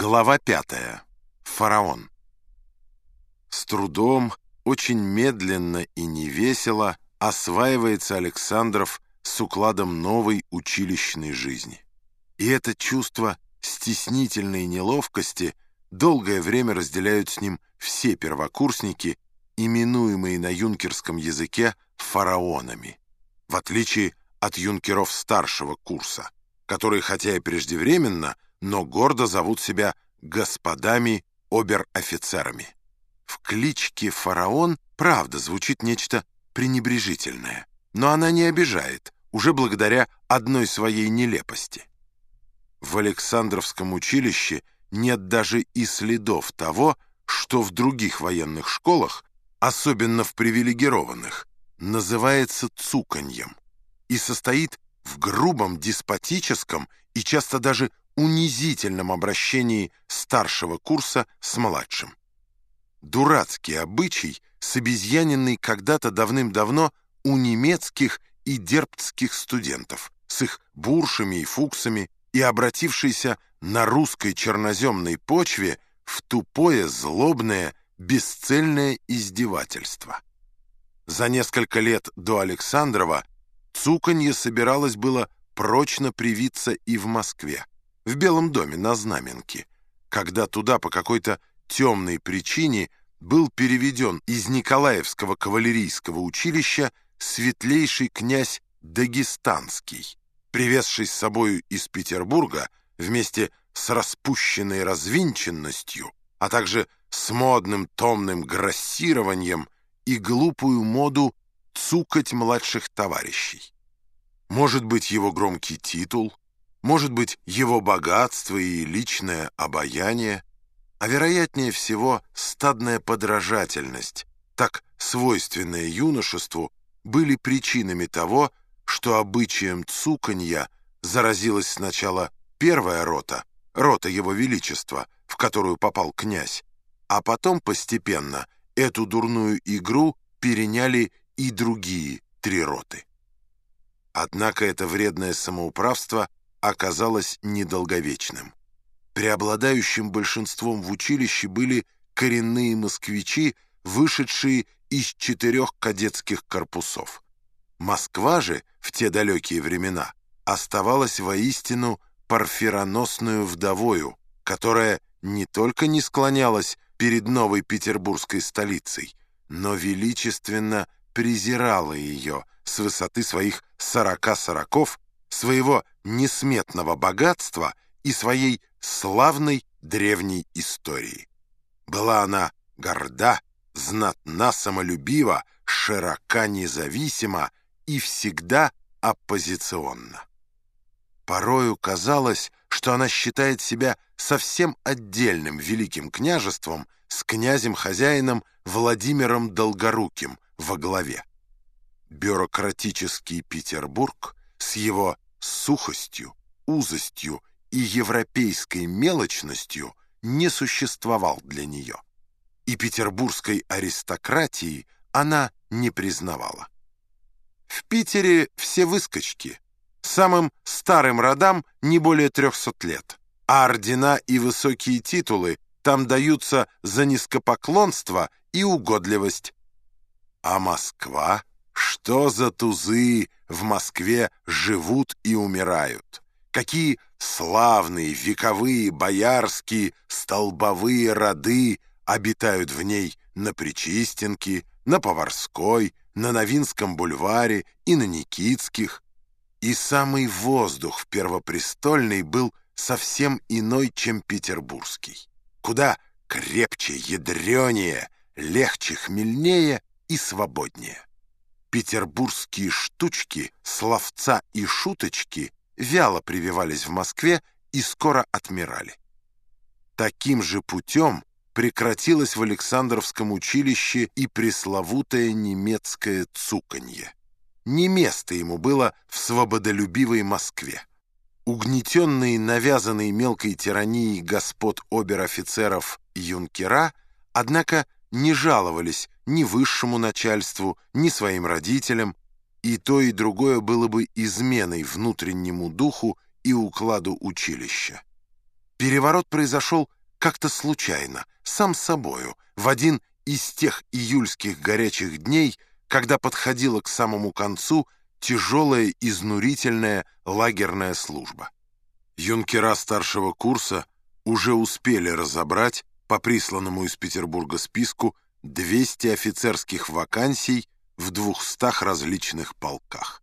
Глава пятая. Фараон. С трудом, очень медленно и невесело осваивается Александров с укладом новой училищной жизни. И это чувство стеснительной неловкости долгое время разделяют с ним все первокурсники, именуемые на юнкерском языке фараонами, в отличие от юнкеров старшего курса, которые, хотя и преждевременно, но гордо зовут себя господами обер-офицерами. В кличке «фараон» правда звучит нечто пренебрежительное, но она не обижает, уже благодаря одной своей нелепости. В Александровском училище нет даже и следов того, что в других военных школах, особенно в привилегированных, называется цуканьем и состоит в грубом, деспотическом и часто даже унизительном обращении старшего курса с младшим. Дурацкий обычай, собезьяненный когда-то давным-давно у немецких и дербцких студентов, с их буршами и фуксами, и обратившийся на русской черноземной почве в тупое, злобное, бесцельное издевательство. За несколько лет до Александрова цуканье собиралось было прочно привиться и в Москве в Белом доме на Знаменке, когда туда по какой-то темной причине был переведен из Николаевского кавалерийского училища светлейший князь Дагестанский, привезший с собою из Петербурга вместе с распущенной развинченностью, а также с модным томным грассированием и глупую моду цукать младших товарищей. Может быть, его громкий титул, может быть, его богатство и личное обаяние, а вероятнее всего стадная подражательность, так свойственная юношеству, были причинами того, что обычаем цуканья заразилась сначала первая рота, рота его величества, в которую попал князь, а потом постепенно эту дурную игру переняли и другие три роты. Однако это вредное самоуправство – оказалось недолговечным. Преобладающим большинством в училище были коренные москвичи, вышедшие из четырех кадетских корпусов. Москва же в те далекие времена оставалась воистину парфироносную вдовою, которая не только не склонялась перед новой петербургской столицей, но величественно презирала ее с высоты своих сорока сороков своего несметного богатства и своей славной древней истории. Была она горда, знатна, самолюбива, широка, независима и всегда оппозиционна. Порою казалось, что она считает себя совсем отдельным великим княжеством с князем-хозяином Владимиром Долгоруким во главе. Бюрократический Петербург с его сухостью, узостью и европейской мелочностью не существовал для нее. И петербургской аристократии она не признавала. В Питере все выскочки. Самым старым родам не более трехсот лет, а ордена и высокие титулы там даются за низкопоклонство и угодливость. А Москва что за тузы в Москве живут и умирают? Какие славные, вековые, боярские, столбовые роды обитают в ней на Причистенке, на Поварской, на Новинском бульваре и на Никитских. И самый воздух в Первопрестольной был совсем иной, чем петербургский. Куда крепче, ядренее, легче, хмельнее и свободнее петербургские штучки, словца и шуточки вяло прививались в Москве и скоро отмирали. Таким же путем прекратилось в Александровском училище и пресловутое немецкое цуканье. Не место ему было в свободолюбивой Москве. Угнетенные навязанной мелкой тиранией господ обер-офицеров юнкера, однако, не жаловались ни высшему начальству, ни своим родителям, и то и другое было бы изменой внутреннему духу и укладу училища. Переворот произошел как-то случайно, сам собою, в один из тех июльских горячих дней, когда подходила к самому концу тяжелая, изнурительная лагерная служба. Юнкера старшего курса уже успели разобрать по присланному из Петербурга списку 200 офицерских вакансий в 200 различных полках.